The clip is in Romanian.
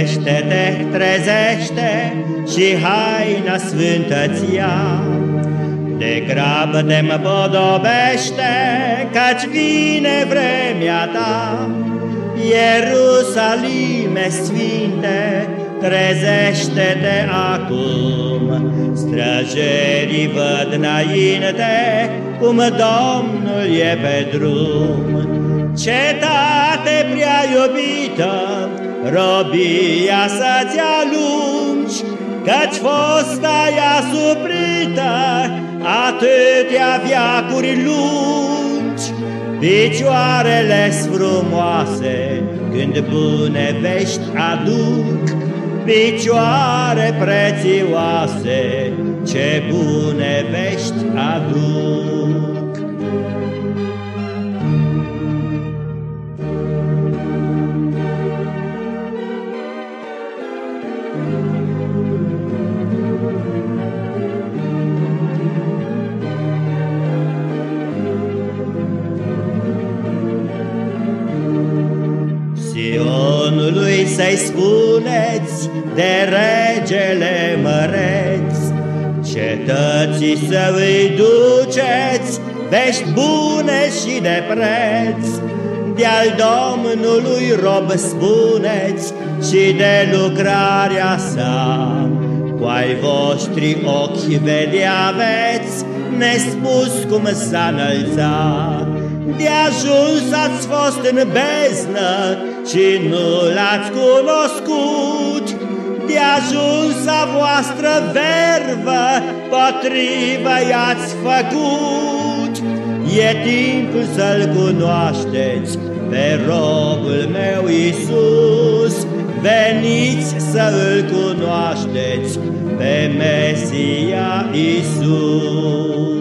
Trezește-te, trezește și haina sfântă-ți ia. De grabă te mă podobește, căci vine vremea ta. Ierusalime sfinte, trezește-te acum. Străjerii văd înainte, cum Domnul e pe drum. Cetate prea iubită, robia să-ți alungi, Căci fosta ea suprită atâtea viacuri lungi. Picioarele frumoase când bune vești aduc, Picioare prețioase ce bune vești aduc. Sionului să-i spuneți de regele măreț, Cetății să îi duceți vești bune și de preț, De-al Domnului rob spuneți și de lucrarea sa, Cu ai voștri ochi vedea aveți, nespus cum s-a înălțat. De ajuns ați fost în beznă și nu l-ați cunoscut, De ajuns a voastră vervă potrivă i-ați făcut. E timpul să-L cunoașteți pe robul meu Iisus, Veniți să-L cunoașteți pe Mesia Iisus.